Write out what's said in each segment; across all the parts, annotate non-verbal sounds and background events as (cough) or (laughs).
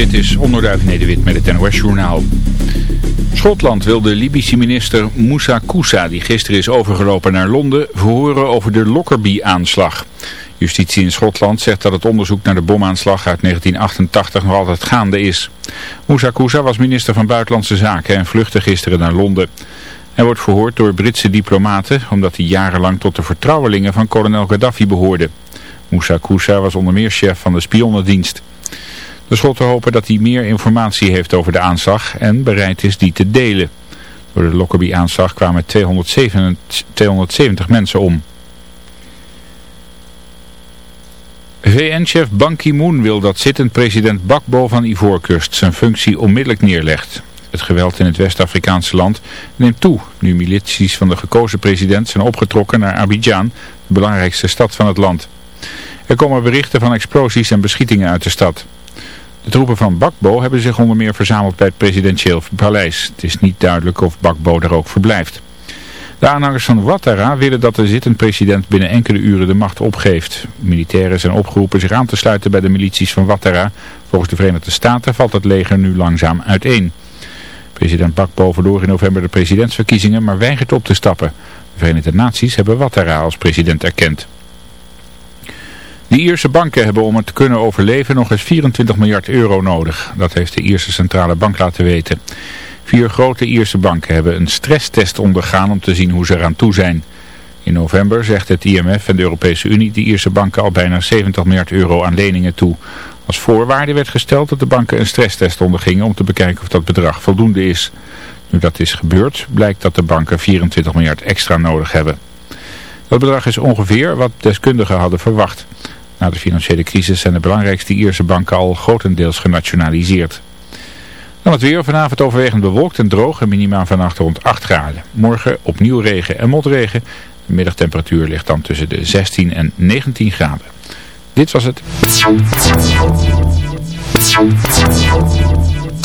dit is Onderduif Nederwit met het NOS-journaal. Schotland wil de Libische minister Moussa Koussa, die gisteren is overgelopen naar Londen, verhoren over de Lockerbie-aanslag. Justitie in Schotland zegt dat het onderzoek naar de bomaanslag uit 1988 nog altijd gaande is. Moussa Koussa was minister van Buitenlandse Zaken en vluchtte gisteren naar Londen. Hij wordt verhoord door Britse diplomaten omdat hij jarenlang tot de vertrouwelingen van kolonel Gaddafi behoorde. Moussa Koussa was onder meer chef van de spionnendienst. De Schotten hopen dat hij meer informatie heeft over de aanslag en bereid is die te delen. Door de Lockerbie-aanslag kwamen 270 mensen om. VN-chef Ban Ki-moon wil dat zittend president Bakbo van Ivoorkust zijn functie onmiddellijk neerlegt. Het geweld in het West-Afrikaanse land neemt toe nu milities van de gekozen president zijn opgetrokken naar Abidjan, de belangrijkste stad van het land. Er komen berichten van explosies en beschietingen uit de stad. De troepen van Bakbo hebben zich onder meer verzameld bij het presidentieel paleis. Het is niet duidelijk of Bakbo er ook verblijft. De aanhangers van Ouattara willen dat de zittend president binnen enkele uren de macht opgeeft. Militairen zijn opgeroepen zich aan te sluiten bij de milities van Ouattara. Volgens de Verenigde Staten valt het leger nu langzaam uiteen. President Bakbo verloor in november de presidentsverkiezingen, maar weigert op te stappen. De Verenigde Naties hebben Ouattara als president erkend. De Ierse banken hebben om het te kunnen overleven nog eens 24 miljard euro nodig. Dat heeft de Ierse Centrale Bank laten weten. Vier grote Ierse banken hebben een stresstest ondergaan om te zien hoe ze eraan toe zijn. In november zegt het IMF en de Europese Unie de Ierse banken al bijna 70 miljard euro aan leningen toe. Als voorwaarde werd gesteld dat de banken een stresstest ondergingen om te bekijken of dat bedrag voldoende is. Nu dat is gebeurd, blijkt dat de banken 24 miljard extra nodig hebben. Dat bedrag is ongeveer wat deskundigen hadden verwacht. Na de financiële crisis zijn de belangrijkste Ierse banken al grotendeels genationaliseerd. Dan het weer vanavond overwegend bewolkt en droog en minimaal vannacht rond 8 graden. Morgen opnieuw regen en motregen. De middagtemperatuur ligt dan tussen de 16 en 19 graden. Dit was het.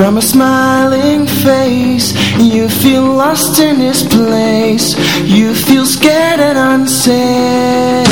From a smiling face You feel lost in this place. You feel scared and unsafe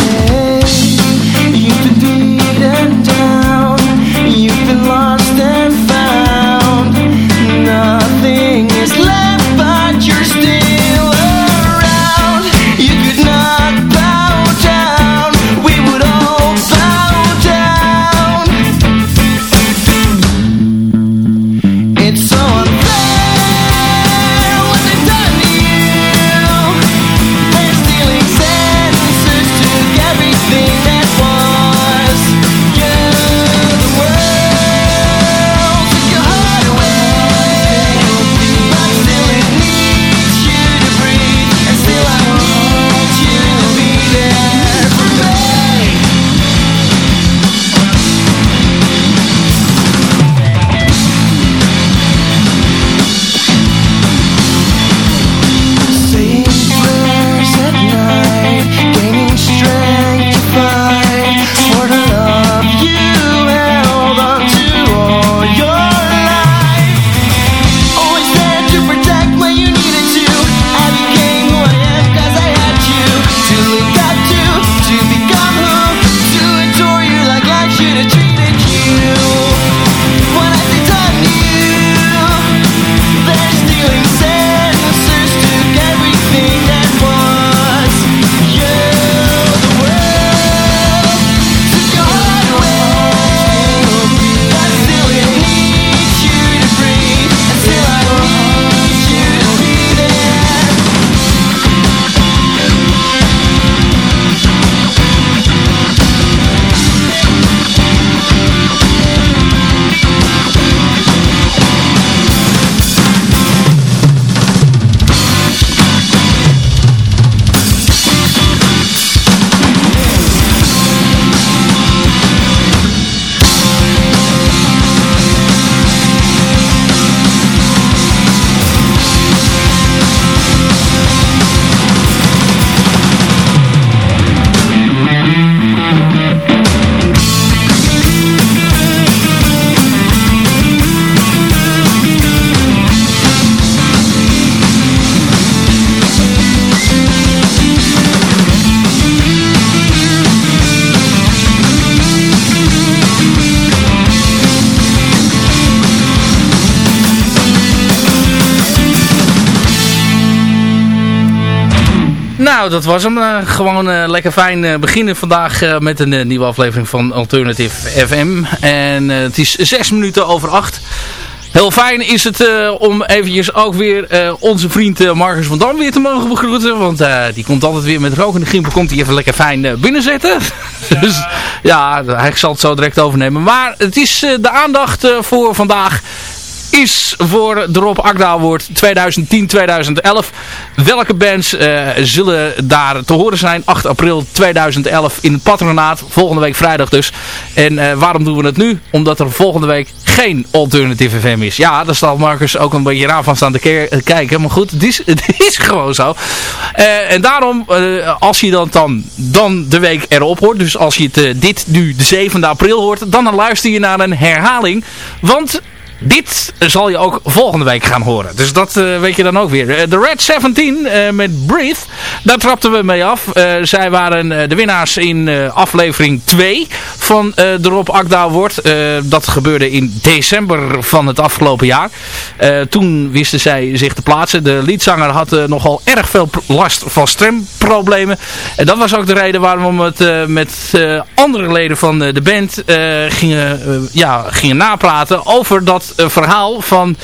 Nou, dat was hem. gewoon lekker fijn beginnen vandaag met een nieuwe aflevering van Alternative FM. En het is zes minuten over acht. Heel fijn is het om eventjes ook weer onze vriend Marcus van Dam weer te mogen begroeten. Want die komt altijd weer met rook in de gimpel. Komt hij even lekker fijn binnenzetten. (laughs) dus ja, hij zal het zo direct overnemen. Maar het is de aandacht voor vandaag is voor de Rob Award 2010-2011. Welke bands uh, zullen daar te horen zijn? 8 april 2011 in het patronaat. Volgende week vrijdag dus. En uh, waarom doen we het nu? Omdat er volgende week geen Alternative FM is. Ja, daar zal Marcus ook een beetje raar van staan te eh, kijken. Maar goed, het is, (laughs) het is gewoon zo. En daarom, als je dan, dan, dan de week erop hoort. Dus als je het, dit nu de 7e april hoort. Dan luister je naar een herhaling. Want dit zal je ook volgende week gaan horen. Dus dat uh, weet je dan ook weer. Eh, de Red 17 uh, eh, met Breathe. Daar trapten we mee af. zij waren de winnaars in aflevering 2 van de Rob Akda Award. dat gebeurde in december van het afgelopen jaar. toen wisten zij zich te plaatsen. De liedzanger had nogal erg veel last van stemproblemen. En dat was ook de reden waarom we het met andere leden van de band gingen, ja, gingen napraten over dat verhaal van...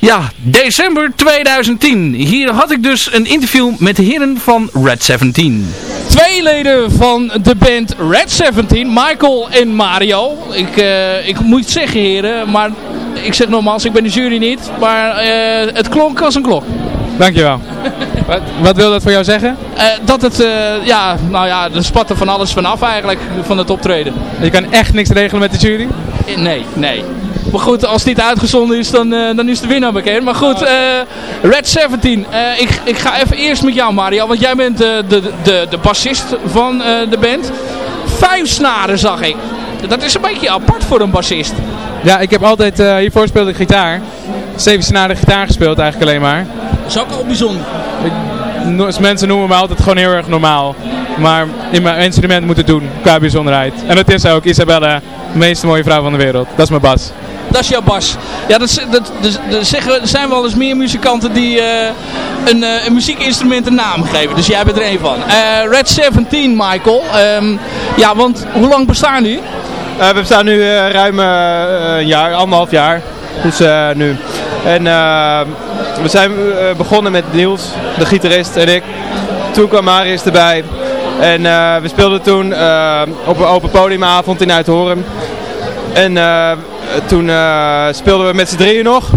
Ja, december 2010. Hier had ik dus een interview met de heren van Red 17. Twee leden van de band Red 17, Michael en Mario. Ik, uh, ik moet zeggen heren, maar ik zeg nogmaals, ik ben de jury niet. Maar uh, het klonk als een klok. Dankjewel. (laughs) wat, wat wil dat voor jou zeggen? Uh, dat het, ja, nou ja, er spatte van alles vanaf eigenlijk, van het optreden. Je kan echt niks regelen met de jury? Nee, nee. Maar goed, als dit uitgezonden is, dan, uh, dan is de winnaar bekend. Maar goed, uh, Red 17. Uh, ik, ik ga even eerst met jou, Mario. Want jij bent de, de, de bassist van de band. Vijf snaren zag ik. Dat is een beetje apart voor een bassist. Ja, ik heb altijd, hiervoor speelde ik gitaar. Zeven snaren gitaar gespeeld eigenlijk alleen maar. Dat is ook al bijzonder. Ik, mensen noemen me altijd gewoon heel erg normaal. Maar in mijn instrument moet het doen, qua bijzonderheid. En dat is ook Isabelle, de meest mooie vrouw van de wereld. Dat is mijn bas dat is jouw bas. Ja, dat, dat, dat, zeggen, er zijn wel eens meer muzikanten die uh, een, uh, een, muziekinstrument een naam geven. Dus jij bent er een van. Uh, Red 17, Michael. Um, ja, want hoe lang bestaan nu? we bestaan nu ruim een jaar, anderhalf jaar. Dus nu. En we zijn begonnen met Niels, de gitarist en ik. Toen kwam Marius erbij. En we speelden toen op een open podiumavond in Uithoren. En eh, toen eh, speelden we met z'n drieën nog.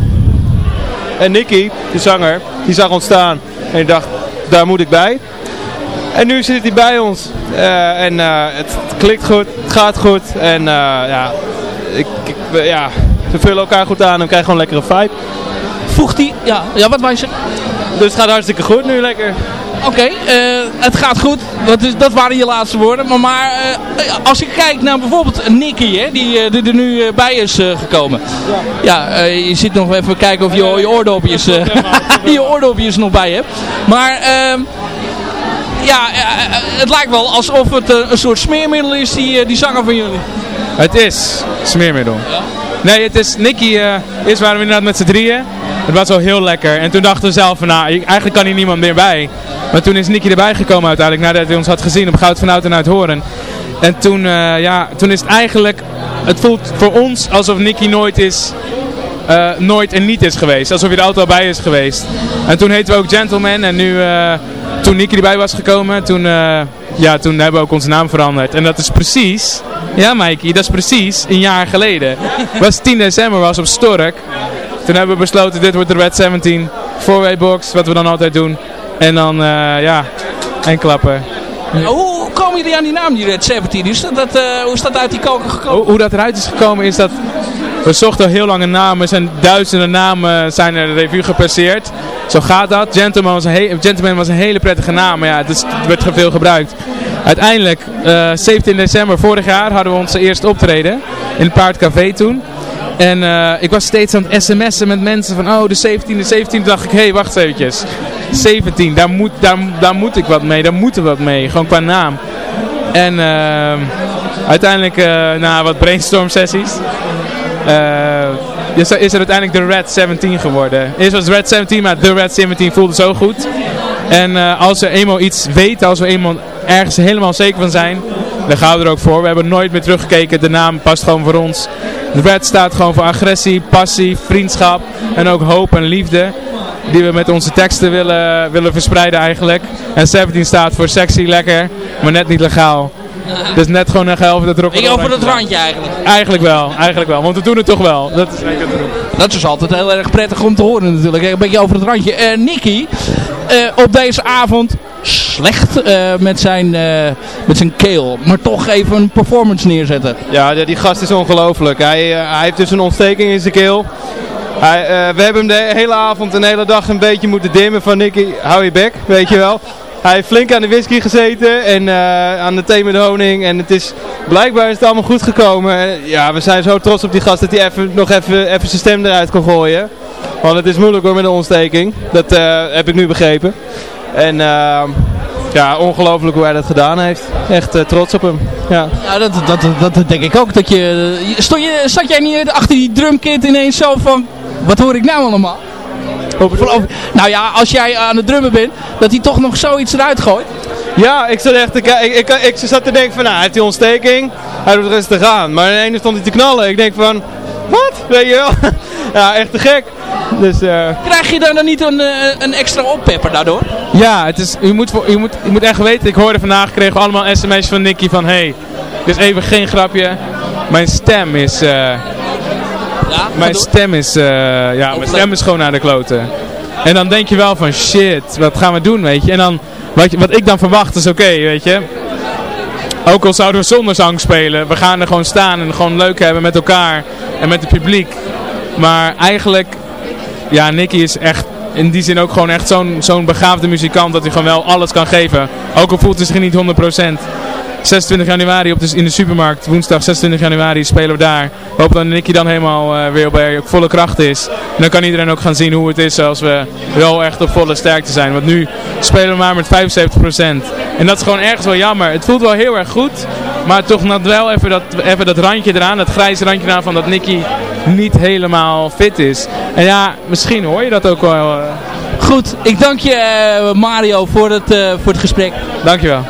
En Nicky, de zanger, die zag ons staan. En ik dacht, daar moet ik bij. En nu zit hij bij ons. Uh, en uh, het, klikt goed, het gaat goed. En uh, ja, ik, ik, ja, we vullen elkaar goed aan en krijgen gewoon lekkere vibe. Voegt hij, ja, ja wat wij? Dus het gaat hartstikke goed nu lekker. Oké, uh, het gaat goed. Dat, is, dat waren je laatste woorden. Maar, maar uh, als je kijkt naar bijvoorbeeld Nicky, hè, die, die er nu bij is gekomen. Ja, ja je zit nog even kijken of je je oordopjes, (laughs) je oordopjes nog bij hebt. Maar ehm, ja, het lijkt wel alsof het een soort smeermiddel is, die, die zanger van jullie. Het is smeermiddel. Ja? Nee, het is Nicky. Uh, eerst waren we inderdaad met z'n drieën. Het was wel heel lekker. En toen dachten we zelf van, nou, eigenlijk kan hier niemand meer bij. Maar toen is Nicky erbij gekomen uiteindelijk, nadat hij ons had gezien op Goud van en uit Horen. En toen, uh, ja, toen is het eigenlijk, het voelt voor ons alsof Nicky nooit is, uh, nooit en niet is geweest. Alsof hij er altijd al bij is geweest. En toen heten we ook Gentleman en nu, uh, toen Nicky erbij was gekomen, toen, ja, toen hebben we ook onze naam veranderd. En dat is precies, ja Mikey, dat is precies een jaar geleden. was 10 december, was op Stork. Toen hebben we besloten, dit wordt de Red 17. Four-way box, wat we dan altijd doen. En dan, uh, ja, en klappen. Hoe komen jullie aan die naam, die Red 17? Is dat, uh, hoe is dat uit die koken gekomen? Hoe, hoe, dat eruit is gekomen is dat... We zochten heel lange namen. Er zijn duizenden namen zijn er de revue gepasseerd. Zo gaat dat. Gentleman was een, Gentleman was een hele prettige naam. Maar ja, het, is, het werd veel gebruikt. Uiteindelijk, uh, eh, 17 december vorig jaar hadden we onze eerste optreden. In het Paardcafé toen. En uh, ik was steeds aan het sms'en met mensen van, oh de 17, de 17. dacht ik, hé hey, wacht eventjes. 17, daar moet, daar, daar moet ik wat mee, daar moeten we wat mee. Gewoon qua naam. En uh, uiteindelijk, uh, na wat brainstorm sessies, is, er, is er uiteindelijk de Red 17 geworden. Eerst was Red 17, maar de Red 17 voelde zo goed. En als we eenmaal iets weten, als we eenmaal ergens helemaal zeker van zijn, dan gaan we er ook voor. We hebben nooit meer teruggekeken. De naam past gewoon voor ons. De red staat gewoon voor agressie, passie, vriendschap en ook hoop en liefde. Die we met onze teksten willen, willen verspreiden eigenlijk. En 17 staat voor sexy, lekker, maar net niet legaal. Dus net gewoon een helft dat erop. Ik over het randje eigenlijk. Eigenlijk wel, eigenlijk wel. Want we doen het toch wel. Dat is, dat is altijd heel erg prettig om te horen natuurlijk. Een beetje over het randje. Uh, Nicky, uh, op deze avond slecht uh, met, zijn, met zijn keel. Maar toch even een performance neerzetten. Ja, die gast is ongelooflijk. Hij, hij heeft dus een ontsteking in zijn keel. Hij, we hebben hem de hele avond en de hele dag een beetje moeten dimmen van Nicky, hou je bek, weet je wel. Hij heeft flink aan de whisky gezeten en aan de thee met honing. En het is, blijkbaar is het allemaal goed gekomen. Ja, we zijn zo trots op die gast dat hij even, nog even, even zijn stem eruit kon gooien. Want het is moeilijk hoor met een ontsteking. Dat heb ik nu begrepen. En uh, ja, ongelooflijk hoe hij dat gedaan heeft. Echt trots op hem. Ja, ja dat, dat, dat, dat, denk ik ook. Dat je, stond je, zat jij niet achter die drumkit ineens zo van... Wat hoor ik nou allemaal? nou ja, als jij aan het drummen bent, dat hij toch nog zoiets eruit gooit. Ja, ik zat echt te ik, ik, ik, zat te denken van, nou, hij heeft die ontsteking, hij doet rustig aan. Maar in ene stond hij te knallen. Ik denk van, wat? Weet je wel? (laughs) ja, echt te gek. Dus, uh... Krijg je dan, dan niet een, eh, een extra oppepper daardoor? Ja, het is, je, moet, je, moet, je moet echt weten, ik hoorde vandaag, kregen we allemaal sms'jes van Nicky van, hey, dit is even geen grapje, mijn stem is... Uh, ja, mijn stem is, uh, ja, mijn stem is gewoon naar de kloten. En dan denk je wel van shit, wat gaan we doen, weet je. En dan, wat, wat ik dan verwacht is oké, weet je. Ook al zouden we zonder zang spelen, we gaan er gewoon staan en gewoon leuk hebben met elkaar en met het publiek. Maar eigenlijk, ja, Nicky is echt in die zin ook gewoon echt zo'n zo'n begaafde muzikant dat hij gewoon wel alles kan geven. Ook al voelt hij zich niet 100%. 26 januari op de, in de supermarkt, woensdag 26 januari spelen we daar. We hopen dat Nicky dan helemaal uh, weer op volle kracht is. En dan kan iedereen ook gaan zien hoe het is als we wel echt op volle sterkte zijn. Want nu spelen we maar met 75%. En dat is gewoon ergens wel jammer. Het voelt wel heel erg goed, maar toch nog wel even dat, even dat randje eraan, dat grijze randje eraan van dat Nicky niet helemaal fit is. En ja, misschien hoor je dat ook wel. Uh... Goed, ik dank je uh, Mario voor het, uh, voor het gesprek. Dankjewel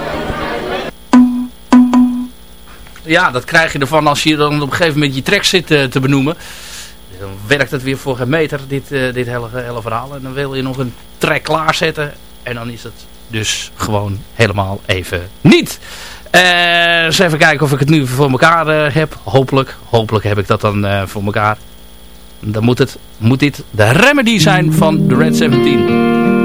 ja, dat krijg je ervan als je dan op een gegeven moment je track zit uh, te benoemen. Dan werkt het weer voor geen meter, dit, uh, dit hele, hele verhaal. En dan wil je nog een track klaarzetten. En dan is het dus gewoon helemaal even niet. Uh, eens even kijken of ik het nu voor elkaar heb. Hopelijk, hopelijk heb ik dat dan voor elkaar. Dan moet, het, moet dit de remedy zijn van de Red 17.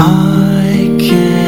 I can't.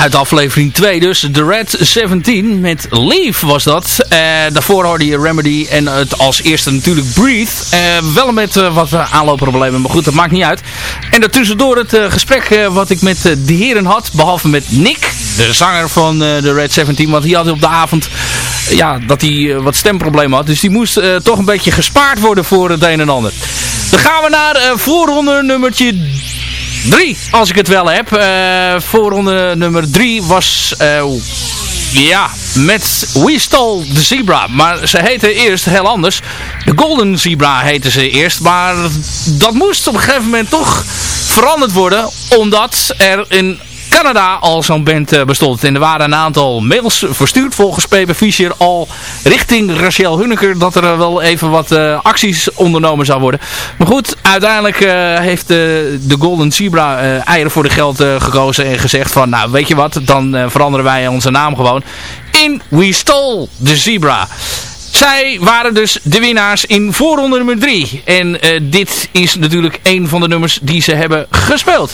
Uit aflevering 2 dus, The Red 17 met Leave was dat. Eh, daarvoor hoorde je Remedy en het als eerste natuurlijk Breathe. Eh, wel met eh, wat aanloopproblemen, maar goed, dat maakt niet uit. En daartussendoor het gesprek wat ik met de heren had, behalve met Nick, de zanger van The Red 17. Want die had op de avond ja, dat hij wat stemproblemen had. Dus die moest toch een beetje gespaard worden voor het een en ander. Dan gaan we naar voorronde nummertje 3, als ik het wel heb. Eh voorronde nummer 3 was... eh, ja, met We Stole the Zebra. Maar ze heette eerst heel anders. De Golden Zebra heette ze eerst. Maar dat moest op een gegeven moment toch veranderd worden. Omdat er in Canada al zo'n band eh, bestond. En er waren een aantal mails verstuurd volgens Pepe Fischer al richting Rachel Hunneker dat er eh, wel even wat eh, acties ondernomen zou worden. Maar goed, uiteindelijk heeft de Golden Zebra eieren voor de geld gekozen en gezegd van nou weet je wat, dan veranderen wij onze naam gewoon in We Stole the Zebra. Zij waren dus de winnaars in voorronde nummer 3. En dit is natuurlijk een van de nummers die ze hebben gespeeld.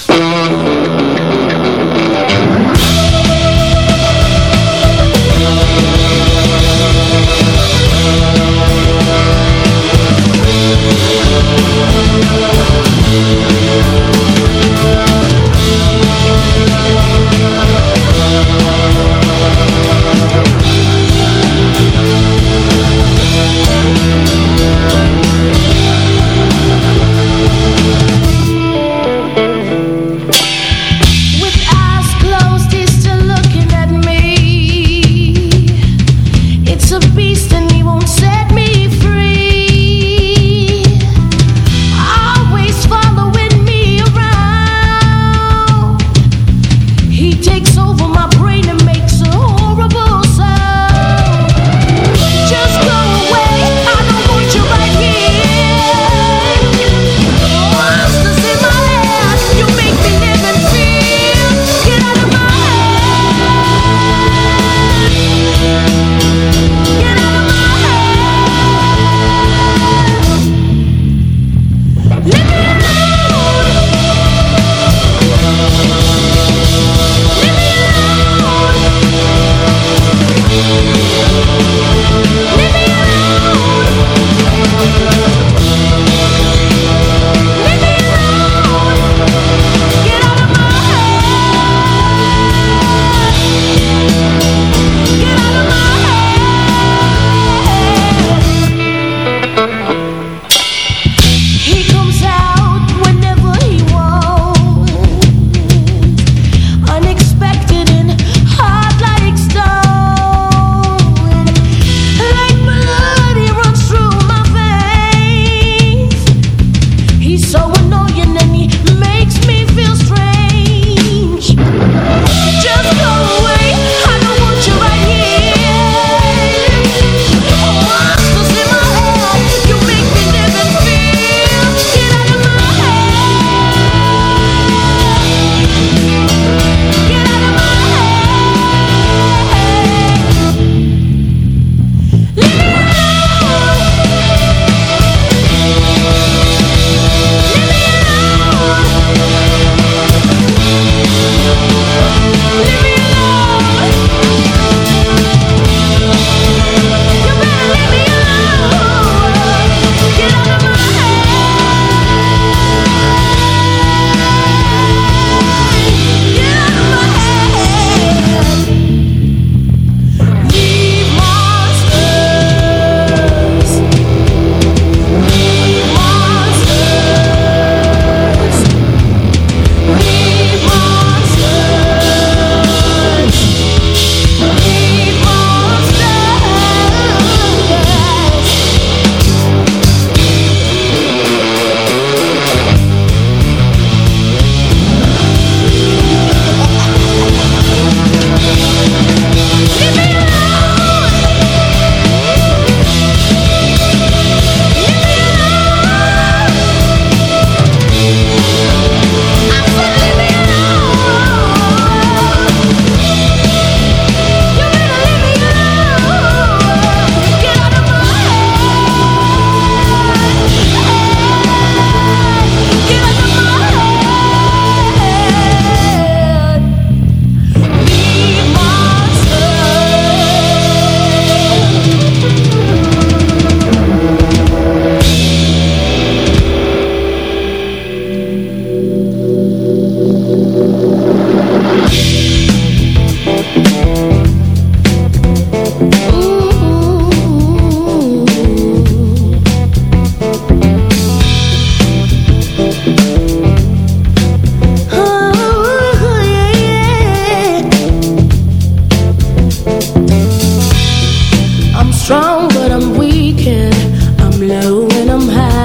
I'm weak, and I'm low and I'm high.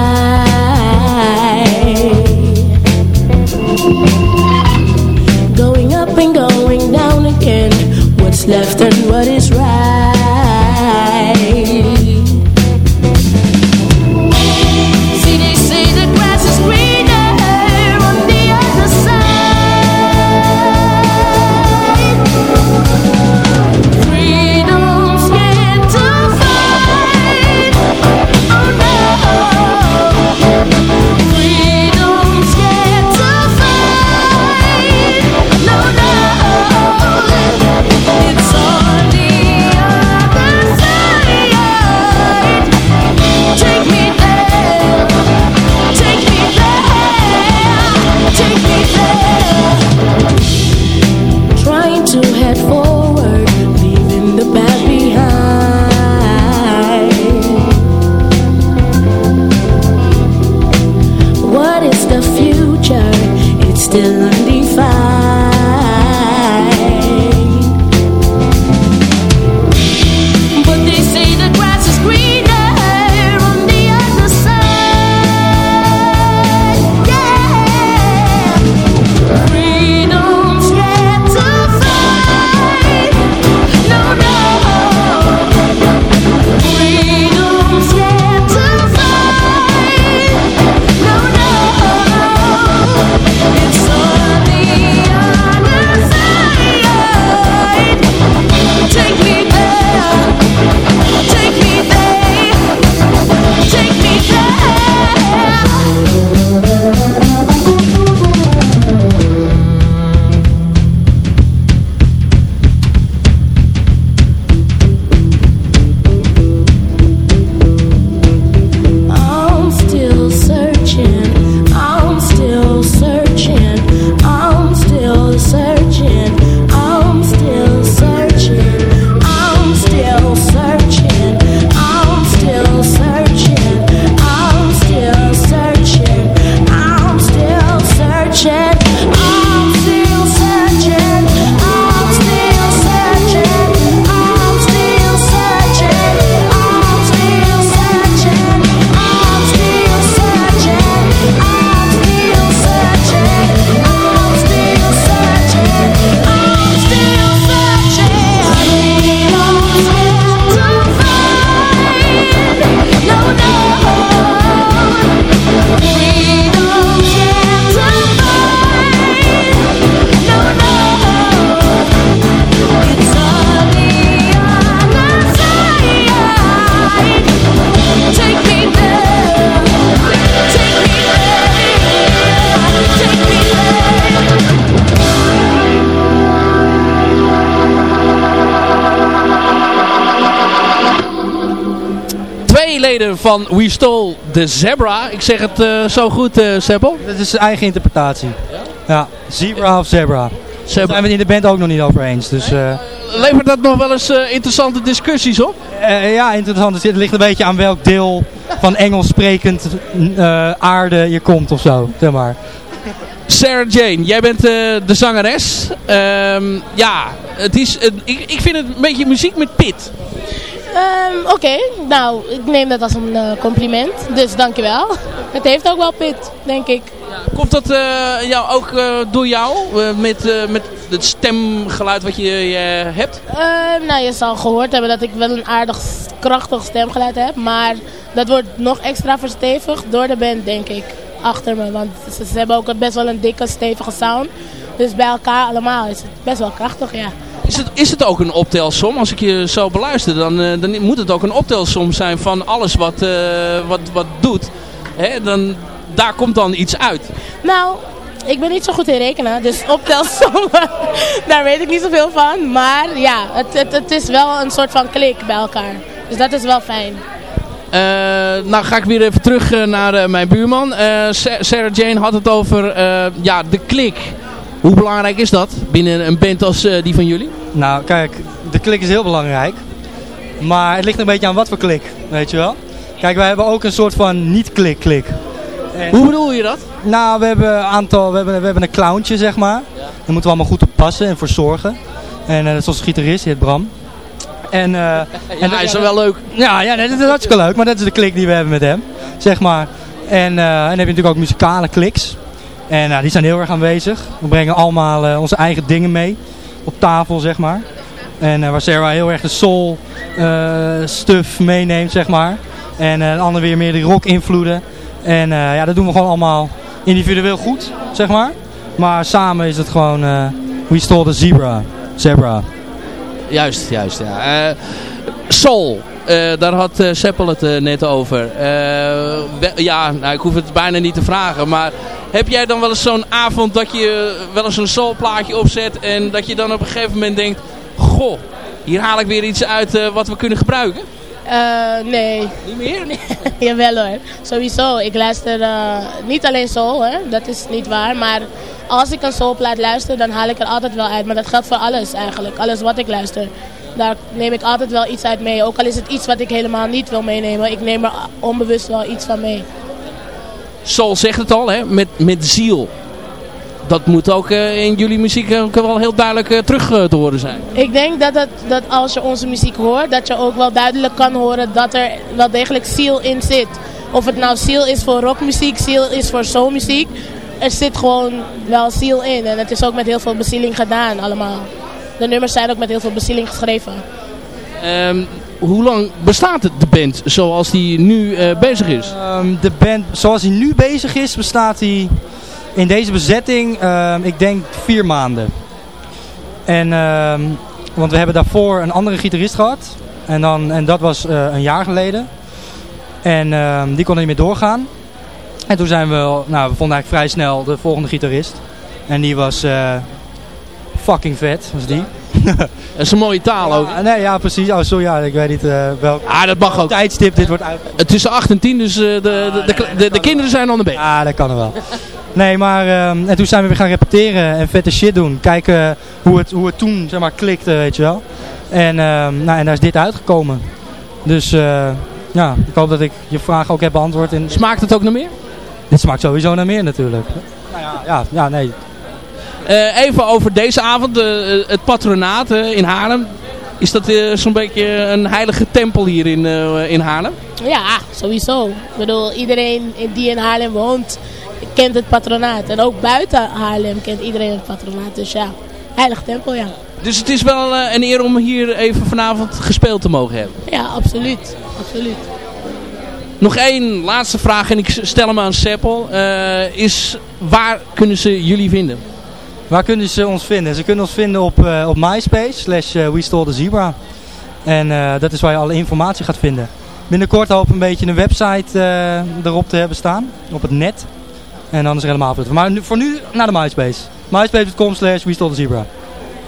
Going up and going down again. What's left and van We Stole the Zebra. Ik zeg het eh, zo goed, eh Seppel. Dat is zijn eigen interpretatie. Ja, zebra of zebra. Daar Zebra. zijn we het in de band ook nog niet over eens. Dus eh, Levert dat nog wel eens interessante discussies op? ja, interessant. Het ligt een beetje aan welk deel van Engels sprekend aarde je komt of zo. Zeg maar. Sarah Jane, jij bent de zangeres. Ehm, ja, het is, ik, ik vind het een beetje muziek met pit. Ehm, Oké, nou, ik neem dat als een eh, compliment. Dus dankjewel. (laughs) Het heeft ook wel pit, denk ik. Komt dat eh, jou ook eh, door jou? met, met het stemgeluid wat je hebt? Ehm, nou, je zal gehoord hebben dat ik wel een aardig krachtig stemgeluid heb. Maar dat wordt nog extra verstevigd door de band, denk ik. Achter me, want ze, ze hebben ook best wel een dikke, stevige sound. Dus bij elkaar allemaal is het best wel krachtig, ja. Is het, is het ook een optelsom? Als ik je zo beluister, dan, eh, dan moet het ook een optelsom zijn van alles wat, eh, wat, wat doet. Hè? Dan, daar komt dan iets uit. Nou, ik ben niet zo goed in rekenen, dus optelsommen, (laughs) daar weet ik niet zoveel van. Maar ja, het, het, het is wel een soort van klik bij elkaar. Dus dat is wel fijn. Eh, nou ga ik weer even terug naar mijn buurman. Sa- Sarah Jane had het over ja, de klik. Hoe belangrijk is dat binnen een band als eh, die van jullie? Nou, kijk, de klik is heel belangrijk. Maar het ligt een beetje aan wat voor klik, weet je wel. Kijk, wij hebben ook een soort van niet-klik-klik. Hoe bedoel je dat? Nou, we hebben een aantal, we hebben, we hebben een clowntje, zeg maar. Daar moeten we allemaal goed op passen en voor zorgen. En eh, dat is onze gitarist, die heet Bram. En, eh, (laughs) en hij is wel leuk. Ja, ja dat is hartstikke leuk. Maar dat is de klik die we hebben met hem. Zeg maar. En, en dan heb je natuurlijk ook muzikale kliks. En uh, die zijn heel erg aanwezig. We brengen allemaal uh, onze eigen dingen mee. Op tafel, zeg maar. En uh, waar Sarah heel erg de soul stuff meeneemt, zeg maar. En een ander weer meer de rock invloeden. En ja, dat doen we gewoon allemaal individueel goed, zeg maar. Maar samen is het gewoon We Stole the Zebra. Zebra. Juist, juist, ja. soul. Uh, daar had uh, Seppel het uh, net over. ja, nou, ik hoef het bijna niet te vragen. Maar heb jij dan wel eens zo'n avond dat je wel eens een soulplaatje opzet. En dat je dan op een gegeven moment denkt. Goh, hier haal ik weer iets uit wat we kunnen gebruiken? nee. Niet meer? Nee. (laughs) Jawel hoor. Sowieso. Ik luister niet alleen soul, hè. dat is niet waar. Maar als ik een soulplaat luister, dan haal ik er altijd wel uit. Maar dat geldt voor alles eigenlijk. Alles wat ik luister daar neem ik altijd wel iets uit mee. Ook al is het iets wat ik helemaal niet wil meenemen. Ik neem er onbewust wel iets van mee. Sol zegt het al, hè? Met, met ziel. Dat moet ook uh, in jullie muziek ook wel heel duidelijk uh, terug te horen zijn. Ik denk dat, dat, dat als je onze muziek hoort, dat je ook wel duidelijk kan horen dat er wel degelijk ziel in zit. Of het nou ziel is voor rockmuziek, ziel is voor soulmuziek. Er zit gewoon wel ziel in. En het is ook met heel veel bezieling gedaan allemaal de nummers zijn ook met heel veel bezieling geschreven. Um, hoe lang bestaat de band zoals die nu uh, bezig is? Um, de band zoals die nu bezig is, bestaat die in deze bezetting, um, ik denk vier maanden. En, want we hebben daarvoor een andere gitarist gehad. En, dan, en dat was uh, een jaar geleden. En die kon er niet meer doorgaan. En toen zijn we, nou we vonden eigenlijk vrij snel de volgende gitarist. En die was... Fucking vet, was die. (laughs) dat is een mooie taal ook. nee, ja, precies. Oh, sorry, ja, ik weet niet uh, welk ah, dat mag ook. tijdstip dit wordt uit. Tussen 8 en 10, dus uh, de, de, de, de, de kinderen zijn on de been. Ja, dat kan er wel. Nee, maar um, en toen zijn we weer gaan repeteren en vette shit doen. Kijken hoe het, hoe het toen, zeg maar, klikte, weet je wel. En, um, nou, en daar is dit uitgekomen. Dus uh, ja, ik hoop dat ik je vraag ook heb beantwoord. In... Smaakt het ook naar meer? Dit smaakt sowieso naar meer natuurlijk. Nou ja, ja, ja nee. Uh, even over deze avond, uh, het patronaat in Haarlem. Is dat zo'n beetje een heilige tempel hier in, in Haarlem? Ja, sowieso. Ik bedoel, iedereen die in Haarlem woont kent het patronaat. En ook buiten Haarlem kent iedereen het patronaat. Dus ja, heilige tempel, ja. Dus het is wel een eer om hier even vanavond gespeeld te mogen hebben? Ja, absoluut. absoluut. Nog één laatste vraag en ik stel hem aan Seppel. is waar kunnen ze jullie vinden? Waar kunnen ze ons vinden? Ze kunnen ons vinden op, uh, op MySpace, slash uh, We Stole the Zebra. En uh, dat is waar je alle informatie gaat vinden. Binnenkort hoop een beetje een website erop te hebben staan, op het net. En dan is er helemaal afgelopen. Maar nu, voor nu naar de MySpace. MySpace.com slash We Stole the Zebra.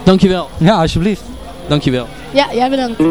Dankjewel. Ja, alsjeblieft. Dankjewel. Ja, jij bedankt.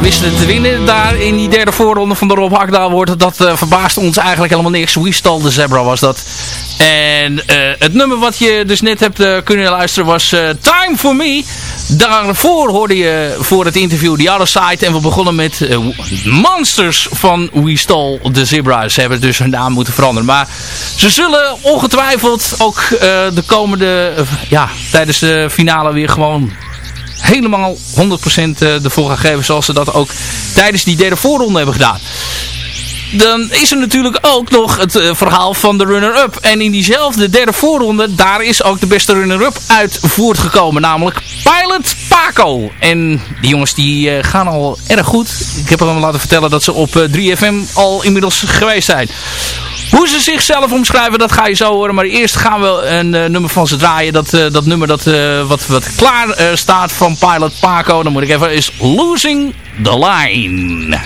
Wisten te winnen daar in die derde voorronde van de Rob Hakdaal wordt. Dat verbaasde ons eigenlijk helemaal niks. We Stall the Zebra was dat. En het nummer wat je dus net hebt kunnen luisteren was Time For Me. Daarvoor hoorde je voor het interview The Other Side. En we begonnen met Monsters van We Stole the Zebra. Ze hebben dus hun naam moeten veranderen. Maar ze zullen ongetwijfeld ook de komende, ja, tijdens de finale weer gewoon helemaal 100% ervoor gaan geven. Zoals ze dat ook tijdens die derde voorronde hebben gedaan dan is er natuurlijk ook nog het uh, verhaal van de runner-up. En in diezelfde derde voorronde, daar is ook de beste runner-up uit voortgekomen. Namelijk Pilot Paco. En die jongens die uh, gaan al erg goed. Ik heb hem laten vertellen dat ze op uh, 3FM al inmiddels geweest zijn. Hoe ze zichzelf omschrijven, dat ga je zo horen. Maar eerst gaan we een nummer van ze draaien. Dat, dat nummer dat, wat, wat klaar staat van Pilot Paco. Dan moet ik even, is Losing the Line.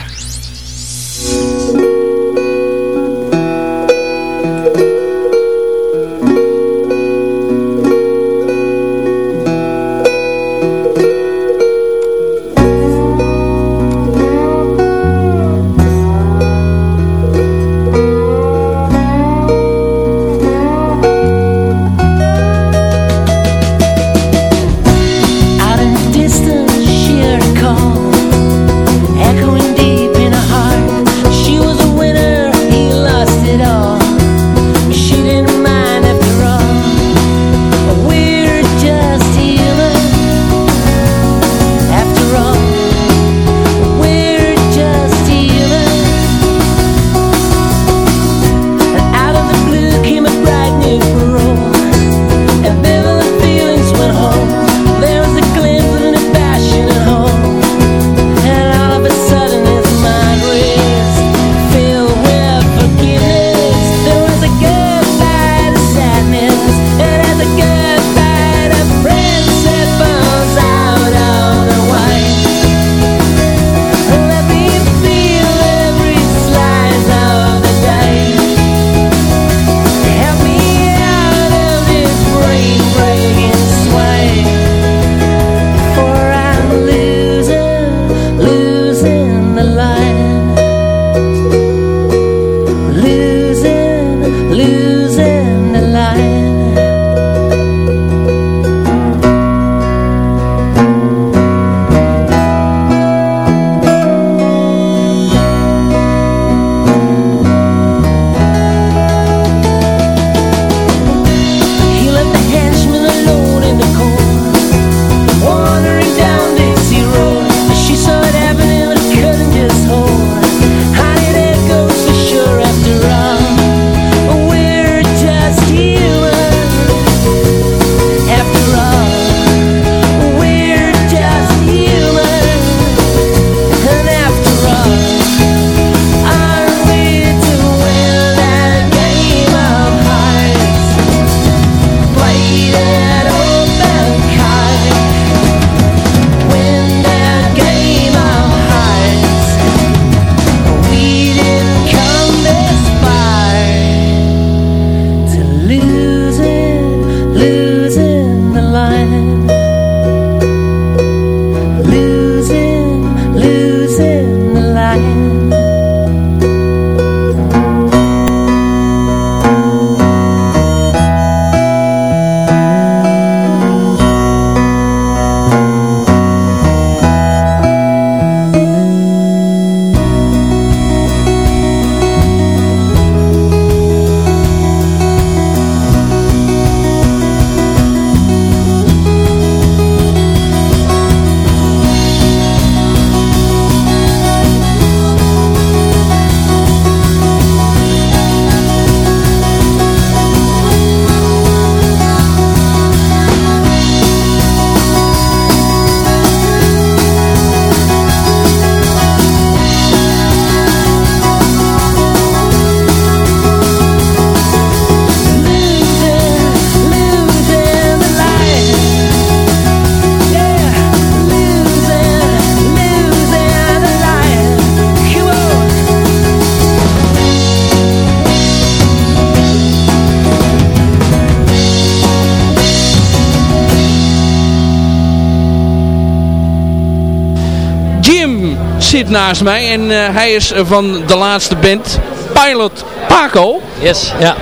Zit naast mij en eh, hij is van de laatste band, Pilot Paco. Yes, ja.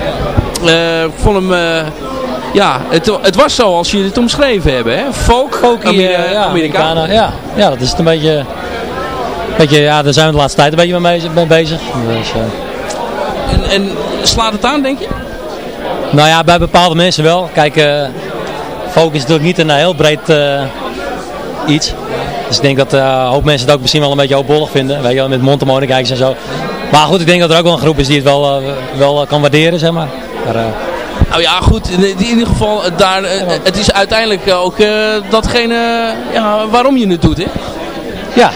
Eh, ik vond hem... eh, ja, het, het was zo als jullie het omschreven hebben, hè? Folk, Folky, Ameri- eh, ja. Amerikanen, ja. ja, dat is het een beetje... beetje ja, daar zijn we de laatste tijd een beetje mee bezig. Mee bezig. Dus, En, en slaat het aan, denk je? nou ja, bij bepaalde mensen wel. Kijk, eh folk is natuurlijk niet een heel breed iets. Dus ik denk dat eh, een hoop mensen het ook misschien wel een beetje hoopbollig vinden. Weet je wel, met mondharmonicas en zo. Maar goed, ik denk dat er ook wel een groep is die het wel, eh, wel eh, kan waarderen, zeg maar. maar Nou ja, goed. In, ieder geval, daar, het is uiteindelijk ook datgene ja, waarom je het doet, hè? Ja,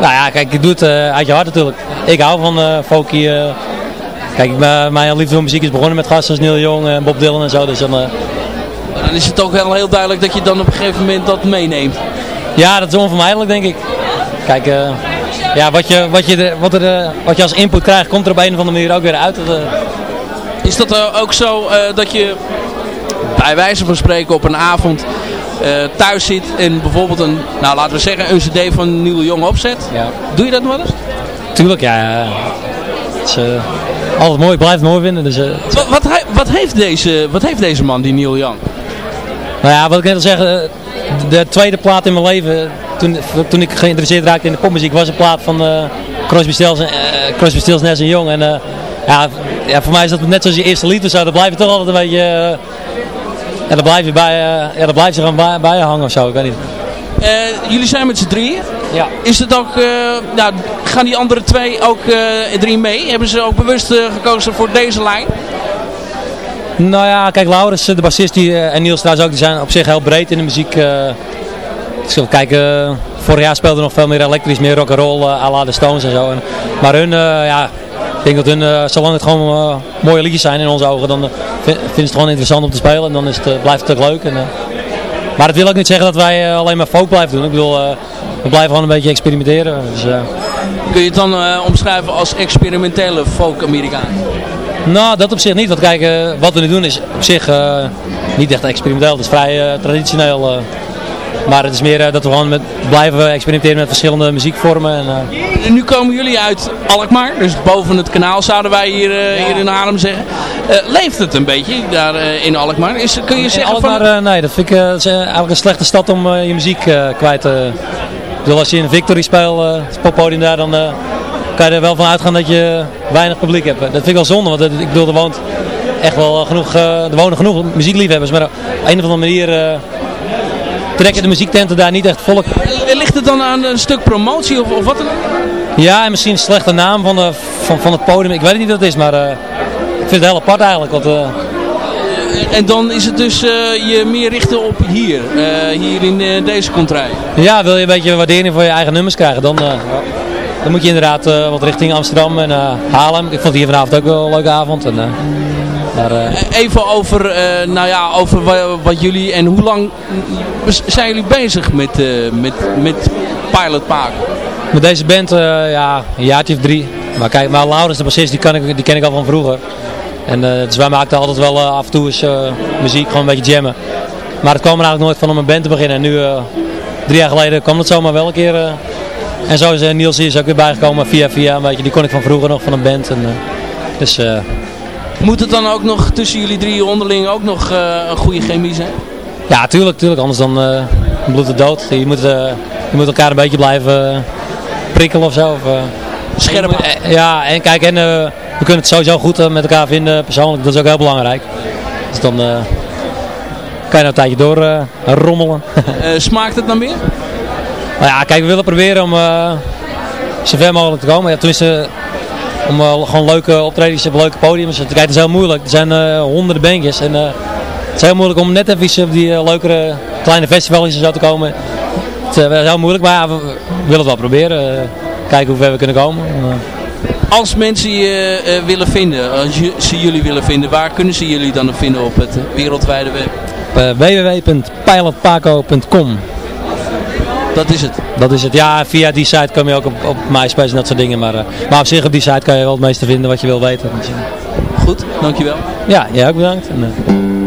nou ja, kijk, ik doe het uit je hart natuurlijk. Ik hou van folky. eh. kijk, mijn liefde voor muziek is begonnen met gasten als Neil Young en Bob Dylan en zo. Dus dan, Dan is het ook wel heel duidelijk dat je dan op een gegeven moment dat meeneemt. Ja, dat is onvermijdelijk denk ik. Kijk, eh, ja, wat, je, wat, je, wat, er, eh, wat je als input krijgt, komt er op een of andere manier ook weer uit. Dat, eh, Is dat ook zo dat je bij wijze van spreken op een avond thuis zit en bijvoorbeeld een, nou laten we zeggen, een cd van Neil Young opzet? ja. Doe je dat wel eens? Tuurlijk, ja. Het is altijd mooi, ik blijf het mooi vinden. Dus, Wat, wat, wat, heeft deze, wat heeft deze man, die Neil Young? Nou ja, wat ik net al zeg, de tweede plaat in mijn leven, toen, toen ik geïnteresseerd raakte in de popmuziek, was een plaat van eh Crosby, Stills, en- eh, Crosby, Stills, Nash Young. En eh, ja, ja, voor mij is dat net zoals je eerste lied of zo, dan blijf je toch altijd een beetje, eh, ja, dan blijf je bij, ja, dan blijf je gewoon bij, bij je hangen of zo, ik weet niet. Jullie zijn met z'n drieën. Ja. Is het ook, nou, gaan die andere twee ook erin mee? Hebben ze ook bewust gekozen voor deze lijn? Nou ja, kijk, Laurens, de bassist die, eh, en Niels trouwens ook, die zijn op zich heel breed in de muziek. eh ik zal kijken, eh, vorig jaar speelden nog veel meer elektrisch, meer rock'n'roll, uh, à la de Stones en zo. En, maar hun, ja, ik denk dat hun, zolang het gewoon mooie liedjes zijn in onze ogen, dan vi- vinden ze het gewoon interessant om te spelen. En dan is het, blijft het ook leuk. En, maar dat wil ook niet zeggen dat wij alleen maar folk blijven doen. Ik bedoel, we blijven gewoon een beetje experimenteren. Dus, Kun je het dan omschrijven als experimentele folk-Amerikaan? Nou, dat op zich niet. Want kijk, eh, wat we nu doen is op zich eh, niet echt experimenteel. Het is vrij eh, traditioneel. maar het is meer dat we gewoon met, blijven experimenteren met verschillende muziekvormen. En, En nu komen jullie uit Alkmaar, dus boven het kanaal zouden wij hier, hier in Haarlem zeggen. Leeft het een beetje daar in Alkmaar? Is, kun je in zeggen Alkmaar, van... nee, dat vind ik dat is, eigenlijk een slechte stad om je muziek kwijt te... Ik bedoel, als je in Victory speelt, het poppodium daar, dan kan je er wel van uitgaan dat je weinig publiek hebt. Dat vind ik wel zonde, want ik bedoel, er woont echt wel genoeg, eh, er wonen genoeg muziekliefhebbers. Maar op een of andere manier eh, trekken de muziektenten daar niet echt volk. Eh, Ligt het dan aan een stuk promotie of, of wat dan? Ja, en misschien een slechte naam van, de, van, van het podium. Ik weet niet wat het is, maar ik vind het heel apart eigenlijk. Want, En dan is het dus je meer richten op hier, hier in deze contrai. ja, wil je een beetje waardering voor je eigen nummers krijgen, dan, dan moet je inderdaad eh, wat richting Amsterdam en eh, Haarlem. Ik vond hier vanavond ook wel een leuke avond. En, eh, maar, Even over, nou ja, over wa- wat jullie en hoe lang zijn jullie bezig met, met, met Pilot Park? met deze band, ja, een jaartje of drie. Maar kijk, maar Laurens, de bassist, die, kan ik, die ken ik al van vroeger. En dus wij maakten altijd wel af en toe eens muziek, gewoon een beetje jammen. Maar het kwam er eigenlijk nooit van om een band te beginnen. En nu, drie jaar geleden, kwam het zomaar wel een keer. En zo is eh, Niels hier is ook weer bijgekomen via via. Een beetje, die kon ik van vroeger nog van een band. En, eh, dus eh, Moet het dan ook nog tussen jullie drie onderling ook nog een goede chemie zijn? ja, tuurlijk, tuurlijk. Anders dan bloedt het dood. Je moet, je moet elkaar een beetje blijven prikkelen of zo. Of, Scherp. Eh, Ja, en kijk, en, we kunnen het sowieso goed met elkaar vinden persoonlijk. Dat is ook heel belangrijk. Dus dan kan je nou een tijdje door rommelen. (laughs) Smaakt het dan meer? Maar ja, kijk, we willen proberen om eh zo ver mogelijk te komen. Ja, tenminste, om eh, gewoon leuke optredens op leuke podiums. Kijk, het is heel moeilijk. Er zijn eh, honderden bandjes. En het is heel moeilijk om net even op die leukere kleine festivals en zo te komen. Het is heel moeilijk, maar ja, we, willen het wel proberen. kijken hoe ver we kunnen komen. En, Als mensen je willen vinden, als ze jullie willen vinden, waar kunnen ze jullie dan vinden op het wereldwijde web? uh, www.pilotpaco.com Dat is het. Dat is het. Ja, via die site kom je ook op, op MySpace en dat soort dingen. Maar, uh, maar op zich op die site kan je wel het meeste vinden wat je wil weten. Goed, dankjewel. Ja, jij ook bedankt. En, uh...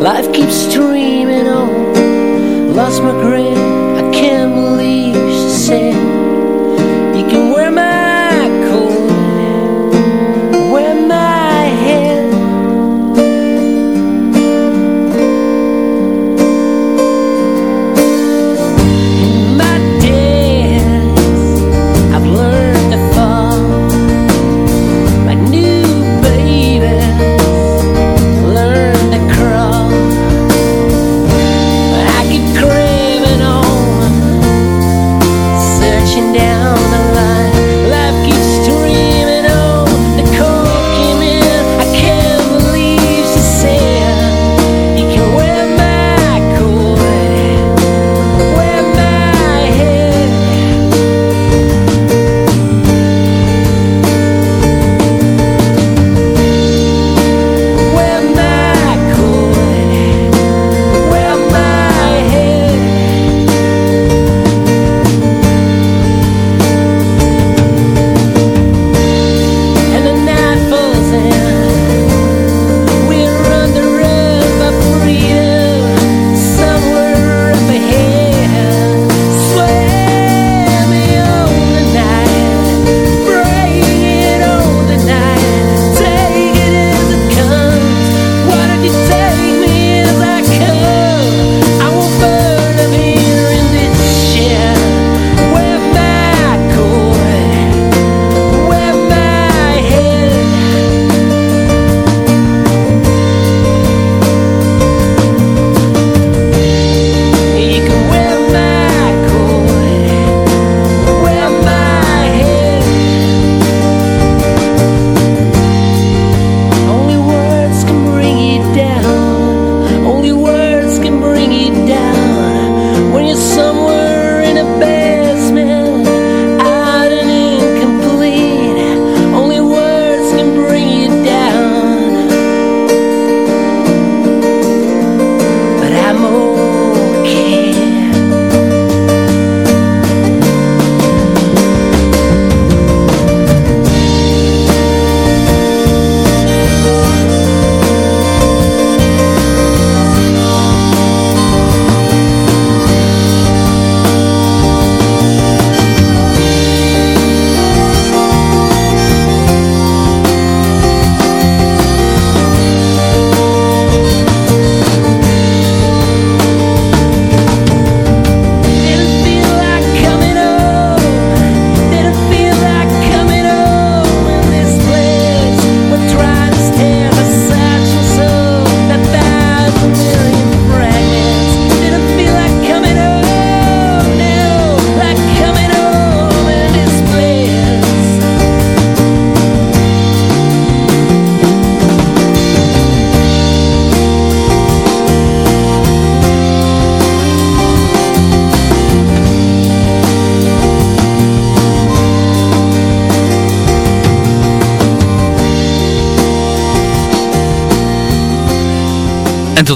life keeps streaming on. Lost my grip, I can't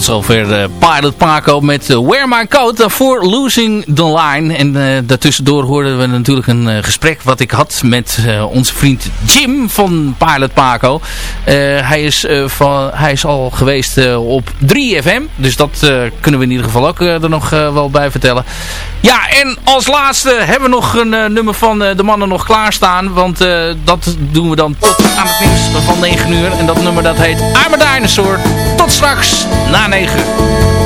tot Pilot Paco met uh, Wear My Coat. Daarvoor Losing the Line. En uh, daartussendoor hoorden we natuurlijk een gesprek wat ik had met onze vriend Jim van Pilot Paco. hij, is, van, hij is al geweest op 3FM. Dus dat kunnen we in ieder geval ook er nog wel bij vertellen. Ja, en als laatste hebben we nog een nummer van de mannen nog klaarstaan. Want dat doen we dan tot aan het nieuws van 9 uur. En dat nummer dat heet I'm Dinosaur. Tot straks na 9. zover